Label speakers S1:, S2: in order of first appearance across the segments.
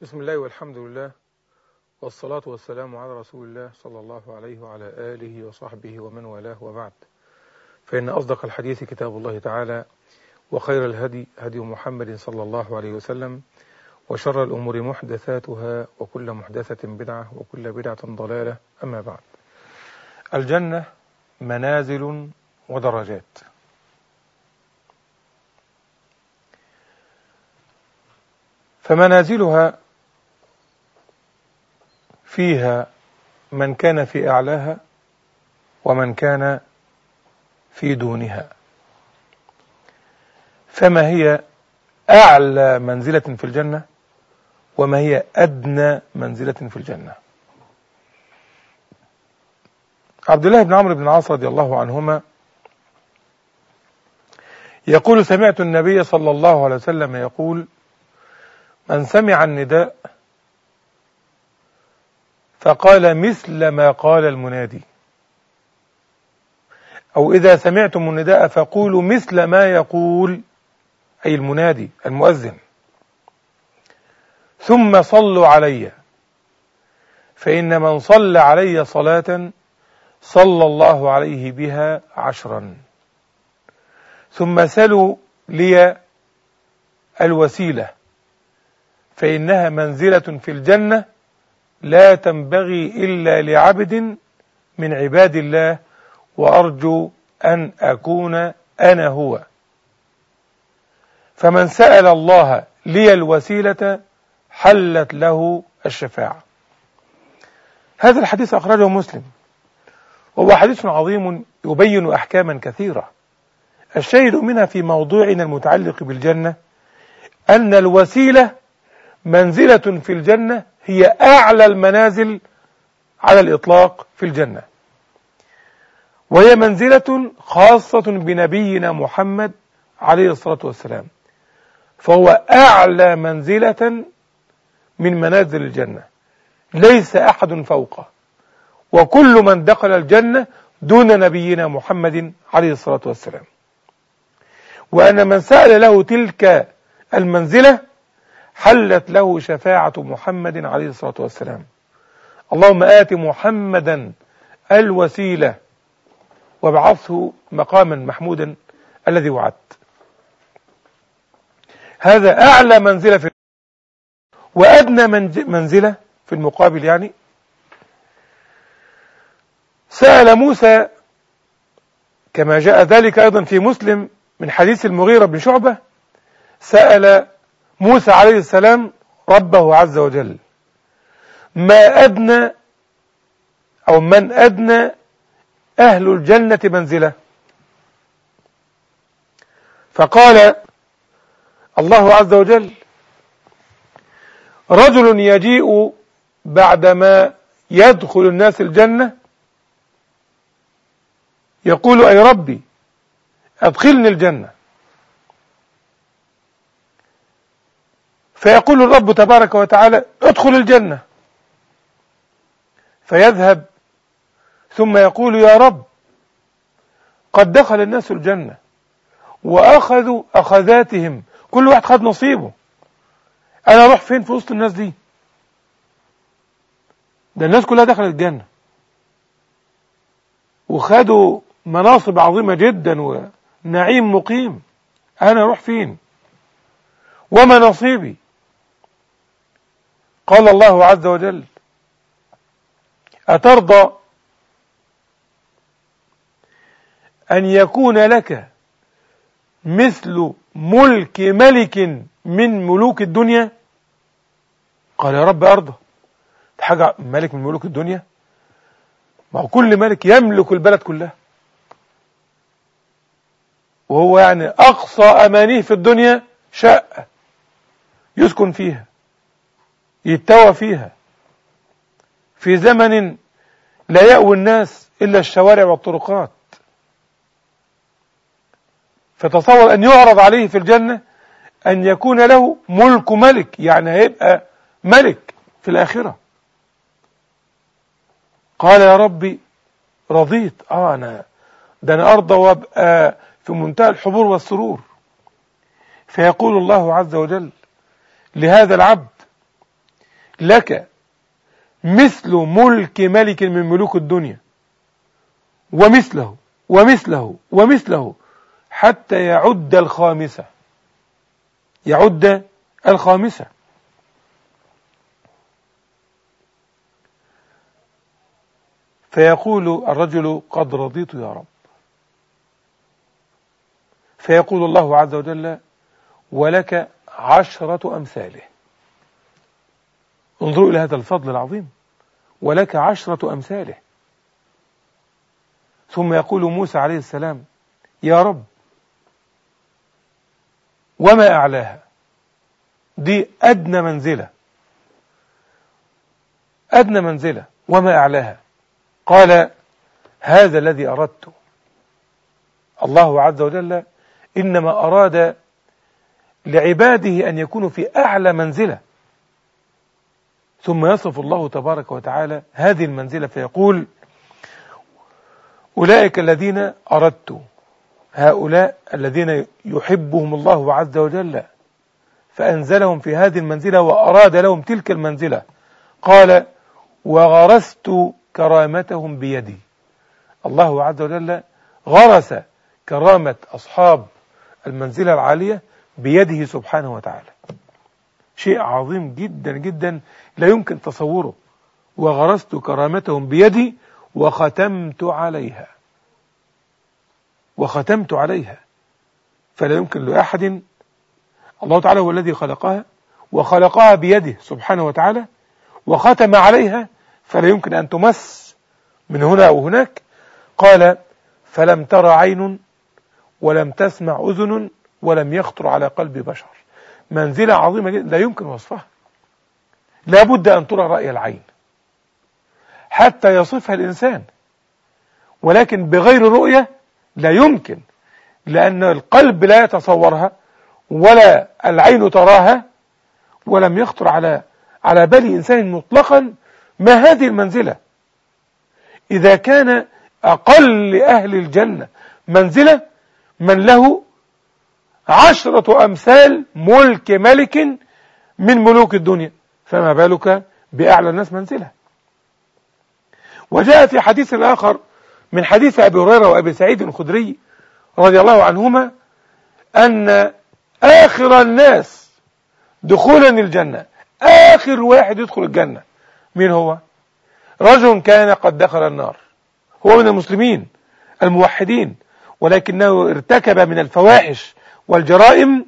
S1: بسم الله والحمد لله والصلاة والسلام على رسول الله صلى الله عليه وعلى آله وصحبه ومن والاه وبعد. فإن أصدق الحديث كتاب الله تعالى وخير الهدي هدي محمد صلى الله عليه وسلم وشر الأمور محدثاتها وكل محدثة بدعة وكل بدعة ضلالة. أما بعد. الجنة منازل ودرجات. فمنازلها فيها من كان في أعلاها ومن كان في دونها. فما هي أعلى منزلة في الجنة وما هي أدنى منزلة في الجنة؟ عبد الله بن عمرو بن العاص رضي الله عنهما يقول سمعت النبي صلى الله عليه وسلم يقول من سمع النداء فقال مثل ما قال المنادي. أو إذا سمعتم النداء فقولوا مثل ما يقول أي المنادي المؤذن. ثم صلوا علي. فإن من صلى علي صلاة صلى الله عليه بها عشرا. ثم سلوا لي الوسيلة فإنها منزلة في الجنة لا تنبغي إلا لعبد من عباد الله وأرجو أن أكون أنا هو. فمن سأل الله لي الوسيلة حلت له الشفاعة. هذا الحديث أخرجه مسلم وهو حديث عظيم يبين أحكاما كثيرة. الشاهد منها في موضوعنا المتعلق بالجنة أن الوسيلة منزلة في الجنة هي أعلى المنازل على الإطلاق في الجنة. وهي منزلة خاصة بنبينا محمد عليه الصلاة والسلام. فهو أعلى منزلة من منازل الجنة. ليس أحد فوقه. وكل من دخل الجنة دون نبينا محمد عليه الصلاة والسلام. وأن من سأل له تلك المنزلة حلت له شفاعة محمد عليه الصلاة والسلام. اللهم آت محمدا الوسيلة وابعثه مقاما محمودا الذي وعدت. هذا أعلى منزلة في وأدنى منزلة في المقابل يعني. سأل موسى كما جاء ذلك أيضا في مسلم من حديث المغيرة بن شعبة. سأل موسى عليه السلام ربه عز وجل. ما أدنى أو من أدنى أهل الجنة منزلة. فقال الله عز وجل رجل يجيء بعدما يدخل الناس الجنة يقول أي ربي أدخلني الجنة. فيقول الرب تبارك وتعالى ادخل الجنة. فيذهب ثم يقول يا رب قد دخل الناس الجنة وأخذوا أخذاتهم. كل واحد خد نصيبه. أنا أروح فين في وسط الناس دي؟ ده الناس كلها دخلت الجنة. وخدوا مناصب عظيمة جدا ونعيم مقيم. أنا أروح فين؟ وما نصيبي. قال الله عز وجل أترضى أن يكون لك مثل ملك ملك من ملوك الدنيا؟ قال يا رب أرضى. حاجة ملك من ملوك الدنيا؟ ما هو كل ملك يملك البلد كلها. وهو يعني أقصى أمانيه في الدنيا شقة يسكن فيها. يتوى فيها. في زمن لا يأوي الناس إلا الشوارع والطرقات. فتصور أن يعرض عليه في الجنة أن يكون له ملك ملك يعني هيبقى ملك في الآخرة. قال يا ربي رضيت. آه أنا ده أنا أرضى وأبقى في منتهى الحبور والسرور. فيقول الله عز وجل لهذا العبد لك مثل ملك ملك من ملوك الدنيا. ومثله ومثله ومثله حتى يعد الخامسة. يعد الخامسة. فيقول الرجل قد رضيت يا رب. فيقول الله عز وجل ولك عشرة أمثاله. انظروا إلى هذا الفضل العظيم. ولك عشرة أمثاله. ثم يقول موسى عليه السلام يا رب وما أعلاها؟ دي أدنى منزلة. أدنى منزلة. وما أعلاها؟ قال هذا الذي أردت. الله عز وجل إنما أراد لعباده أن يكونوا في أعلى منزلة. ثم يصف الله تبارك وتعالى هذه المنزلة فيقول أولئك الذين أردت هؤلاء الذين يحبهم الله عز وجل فأنزلهم في هذه المنزلة وأراد لهم تلك المنزلة. قال وغرست كرامتهم بيدي. الله عز وجل غرس كرامة أصحاب المنزلة العالية بيده سبحانه وتعالى. شيء عظيم جدا جدا لا يمكن تصوره. وغرست كرامتهم بيدي وختمت عليها. وختمت عليها. فلا يمكن لأحد. الله تعالى هو الذي خلقها وخلقها بيده سبحانه وتعالى وختم عليها. فلا يمكن أن تمس من هنا أو هناك قال فلم ترى عين ولم تسمع أذن ولم يخطر على قلب بشر. منزلة عظيمة جدا. لا يمكن وصفها. لا بد أن ترى رأي العين. حتى يصفها الإنسان. ولكن بغير رؤية لا يمكن. لأن القلب لا يتصورها ولا العين تراها ولم يخطر على على بال إنسان مطلقا ما هذه المنزلة. إذا كان أقل أهل الجنة منزلة من له عشرة أمثال ملك ملك من ملوك الدنيا. فما بالك بأعلى الناس منزلة وجاء في حديث آخر من حديث أبي هريرة وأبي سعيد الخدري رضي الله عنهما أن آخر الناس دخولا الجنة. آخر واحد يدخل الجنة. مين هو؟ رجل كان قد دخل النار. هو من المسلمين الموحدين ولكنه ارتكب من الفواحش والجرائم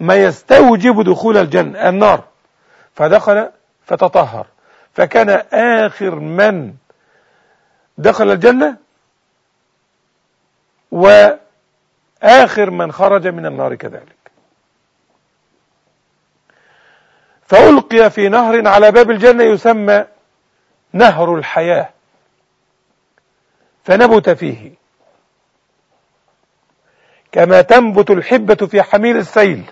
S1: ما يستوجب دخول الجنة النار. فدخل فتطهر. فكان آخر من دخل الجنة وآخر من خرج من النار كذلك. فألقي في نهر على باب الجنة يسمى نهر الحياة. فنبت فيه. كما تنبت الحبة في حميل السيل.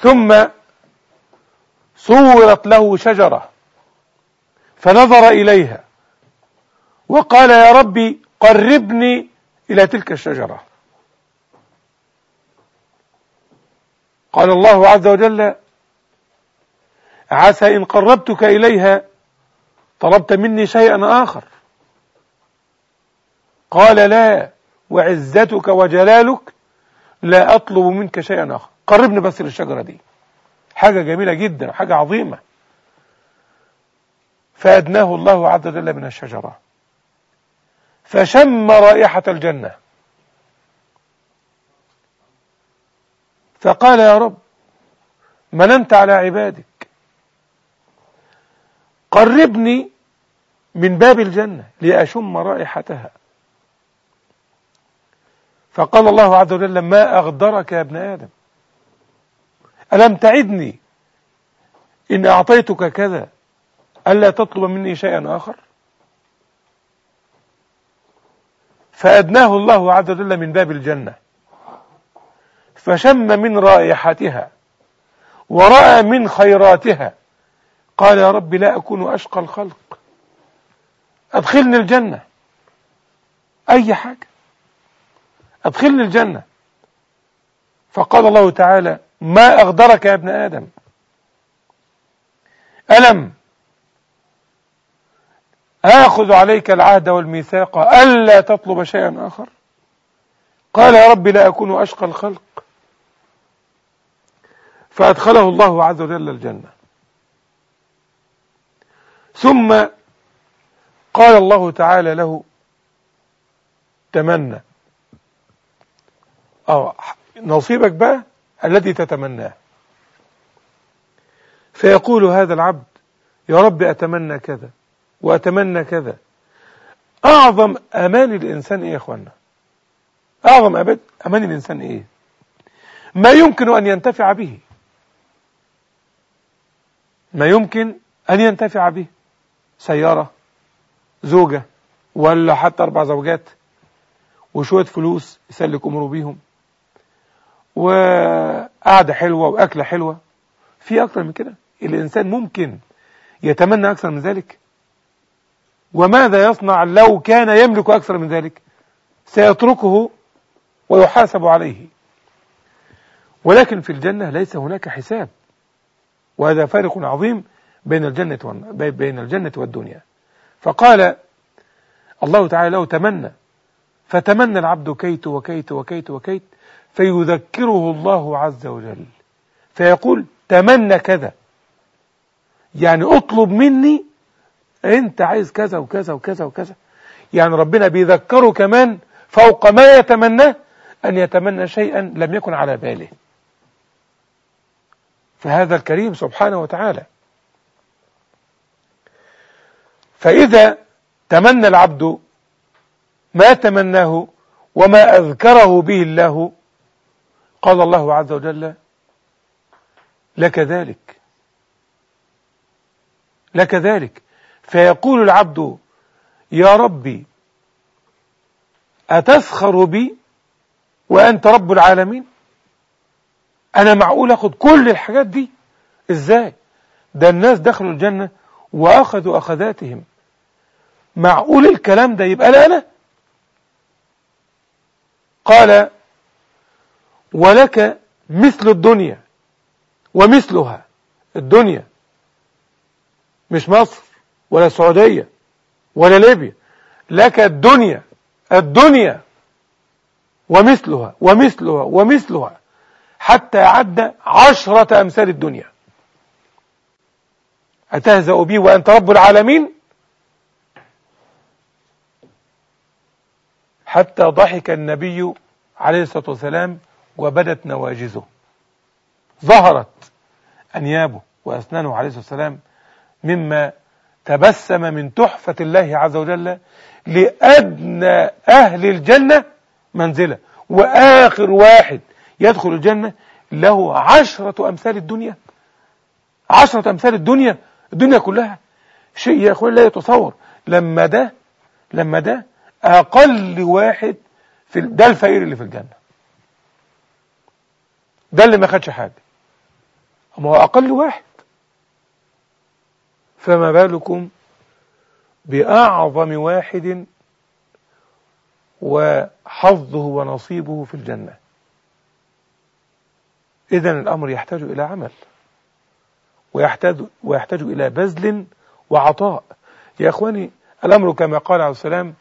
S1: ثم صورت له شجرة فنظر إليها وقال يا ربي قربني إلى تلك الشجرة. قال الله عز وجل عسى إن قربتك إليها طلبت مني شيئا آخر. قال لا وعزتك وجلالك لا أطلب منك شيئا آخر. قربني بس للشجرة دي. حاجة جميلة جدا حاجة عظيمة. فأدناه الله عز وجل من الشجرة. فشم رائحة الجنة. فقال يا رب مننت على عبادك. قربني من باب الجنة لأشم رائحتها. فقال الله عز وجل ما أغدرك يا ابن آدم؟ ألم تعدني إن أعطيتك كذا؟ ألا تطلب مني شيئا آخر؟ فأدناه الله عز وجل من باب الجنة. فشم من رائحتها ورأى من خيراتها. قال يا رب لا أكون أشقى الخلق. أدخلني الجنة. أي حاجة. أدخلني الجنة فقال الله تعالى ما أغدرك يا ابن آدم؟ ألم آخذ عليك العهد والميثاق ألا تطلب شيئا آخر؟ قال يا رب لا أكون أشقى الخلق. فأدخله الله عز وجل الجنة. ثم قال الله تعالى له تمنى. أو نصيبك بقى الذي تتمناه. فيقول هذا العبد يا رب أتمنى كذا وأتمنى كذا. أعظم أمان الإنسان إيه يا أخوانا أعظم أمان الإنسان إيه؟ ما يمكن أن ينتفع به. ما يمكن أن ينتفع به. سيارة زوجة ولا حتى أربع زوجات وشوية فلوس يسلك أمره بيهم. وقعدة حلوة وأكلة حلوة. في أكتر من كده. الإنسان ممكن يتمنى أكثر من ذلك. وماذا يصنع لو كان يملك أكثر من ذلك؟ سيتركه ويحاسب عليه. ولكن في الجنة ليس هناك حساب. وهذا فارق عظيم بين الجنة بين الجنة والدنيا. فقال الله تعالى له تمنى. فتمنى العبد كيت وكيت وكيت وكيت فيذكره الله عز وجل. فيقول تمنى كذا. يعني اطلب مني انت عايز كذا وكذا وكذا وكذا. يعني ربنا بيذكره كمان فوق ما يتمناه أن يتمنى شيئا لم يكن على باله. فهذا الكريم سبحانه وتعالى. فإذا تمنى العبد ما تمناه وما أذكره به الله قال الله عز وجل لك ذلك. لك ذلك. فيقول العبد يا ربي أتسخر بي وأنت رب العالمين؟ أنا معقول أخذ كل الحاجات دي؟ إزاي؟ ده الناس دخلوا الجنة وأخذوا أخذاتهم. معقول الكلام ده يبقى لا أنا قال ولك مثل الدنيا ومثلها الدنيا. مش مصر ولا السعودية ولا ليبيا لك الدنيا الدنيا ومثلها ومثلها ومثلها حتى عد عشرة أمثال الدنيا. أتهزأ بي وأنت رب العالمين؟ حتى ضحك النبي عليه الصلاة والسلام وبدت نواجزه ظهرت أنيابه وأسنانه عليه الصلاة والسلام مما تبسم من تحفة الله عز وجل لأدنى أهل الجنة منزلة. وآخر واحد يدخل الجنة له عشرة أمثال الدنيا. عشرة أمثال الدنيا الدنيا كلها. شيء يا أخوان لا يتصور. لما ده لما ده أقل واحد في ده الفقير اللي في الجنة. ده اللي ما خدش حاجة. أما هو أقل واحد. فما بالكم بأعظم واحد وحظه ونصيبه في الجنة. إذا الأمر يحتاج إلى عمل. ويحتاج, ويحتاج إلى بذل وعطاء. يا أخواني الأمر كما قال عليه السلام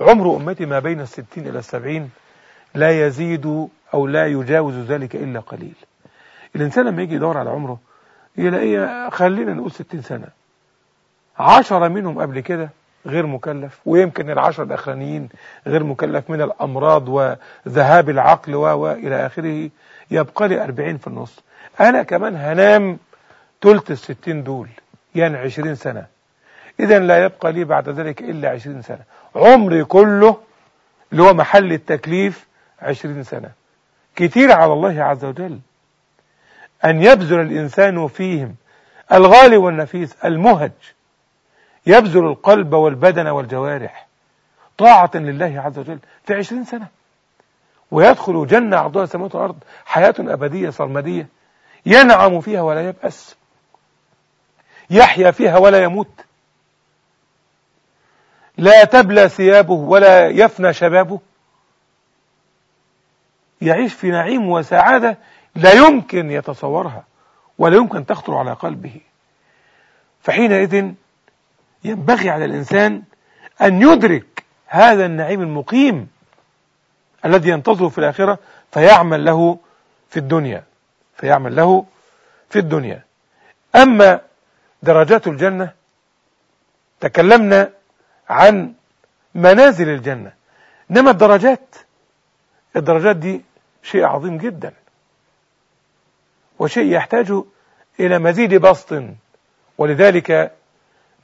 S1: عمر أمتي ما بين الستين إلى السبعين لا يزيد أو لا يجاوز ذلك إلا قليل. الإنسان لما يجي يدور على عمره يلاقيه خلينا نقول ستين سنة. عشرة منهم قبل كده غير مكلف ويمكن العشر الأخرانيين غير مكلف من الأمراض وذهاب العقل وإلى آخره يبقى لي أربعين في النص. أنا كمان هنام تلت الستين دول يعني عشرين سنة. إذا لا يبقى لي بعد ذلك إلا عشرين سنة. عمري كله اللي هو محل التكليف عشرين سنة. كتير على الله عز وجل. أن يبذل الإنسان فيهم الغالي والنفيس المهج. يبذل القلب والبدن والجوارح. طاعة لله عز وجل في عشرين سنة. ويدخل جنة عرضها السماوات والأرض حياة أبدية سرمدية ينعم فيها ولا يبأس. يحيا فيها ولا يموت. لا تبلى ثيابه ولا يفنى شبابه. يعيش في نعيم وسعادة لا يمكن يتصورها ولا يمكن تخطر على قلبه. فحينئذ ينبغي على الإنسان أن يدرك هذا النعيم المقيم الذي ينتظره في الآخرة فيعمل له في الدنيا فيعمل له في الدنيا. أما درجات الجنة تكلمنا عن منازل الجنة. إنما الدرجات الدرجات دي شيء عظيم جدا. وشيء يحتاج إلى مزيد بسط. ولذلك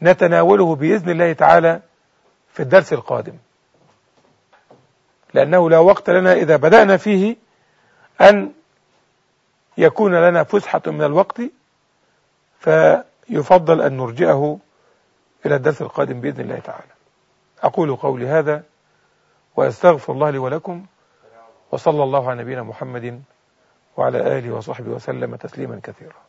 S1: نتناوله بإذن الله تعالى في الدرس القادم. لأنه لا وقت لنا إذا بدأنا فيه أن يكون لنا فسحة من الوقت فيفضل أن نرجئه إلى الدرس القادم بإذن الله تعالى. أقول قولي هذا وأستغفر الله لي ولكم وصلى الله على نبينا محمد وعلى آله وصحبه وسلم تسليما كثيرا.